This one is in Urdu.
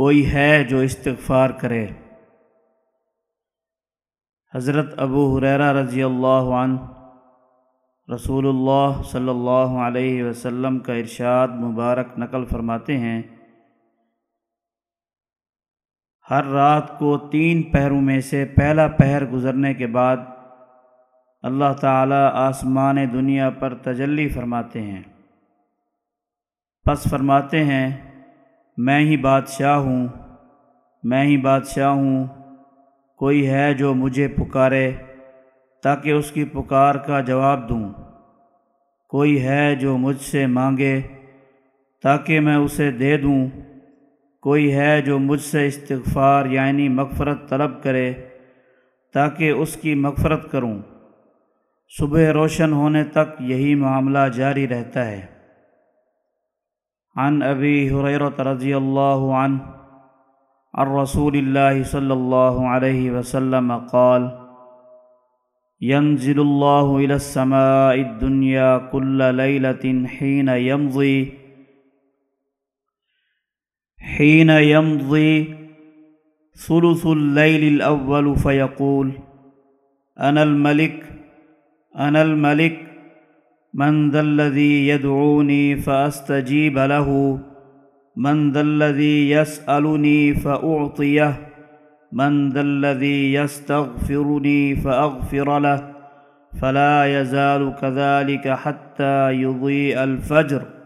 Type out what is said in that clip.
کوئی ہے جو استغفار کرے۔ حضرت ابو حریرہ رضی اللہ عنہ رسول اللہ صلی اللہ علیہ وسلم کا ارشاد مبارک نقل فرماتے ہیں، ہر رات کو تین پہروں میں سے پہلا پہر گزرنے کے بعد اللہ تعالیٰ آسمان دنیا پر تجلی فرماتے ہیں۔ پس فرماتے ہیں میں ہی بادشاہ ہوں، میں ہی بادشاہ ہوں، کوئی ہے جو مجھے پکارے تاکہ اس کی پکار کا جواب دوں۔ کوئی ہے جو مجھ سے مانگے تاکہ میں اسے دے دوں۔ کوئی ہے جو مجھ سے استغفار یعنی مغفرت طلب کرے تاکہ اس کی مغفرت کروں۔ صبح روشن ہونے تک یہی معاملہ جاری رہتا ہے۔ عن أبي هريرة رضي الله عنه عن رسول الله صلى الله عليه وسلم قال ينزل الله إلى السماء الدنيا كل ليلة حين يمضي حين يمضي ثلث الليل الأول فيقول أنا الملك أنا الملك من ذا الذي يدعوني فأستجيب له. من ذا الذي يسألني فأعطيه. من ذا الذي يستغفرني فأغفر له. فلا يزال كذلك حتى يضيء الفجر.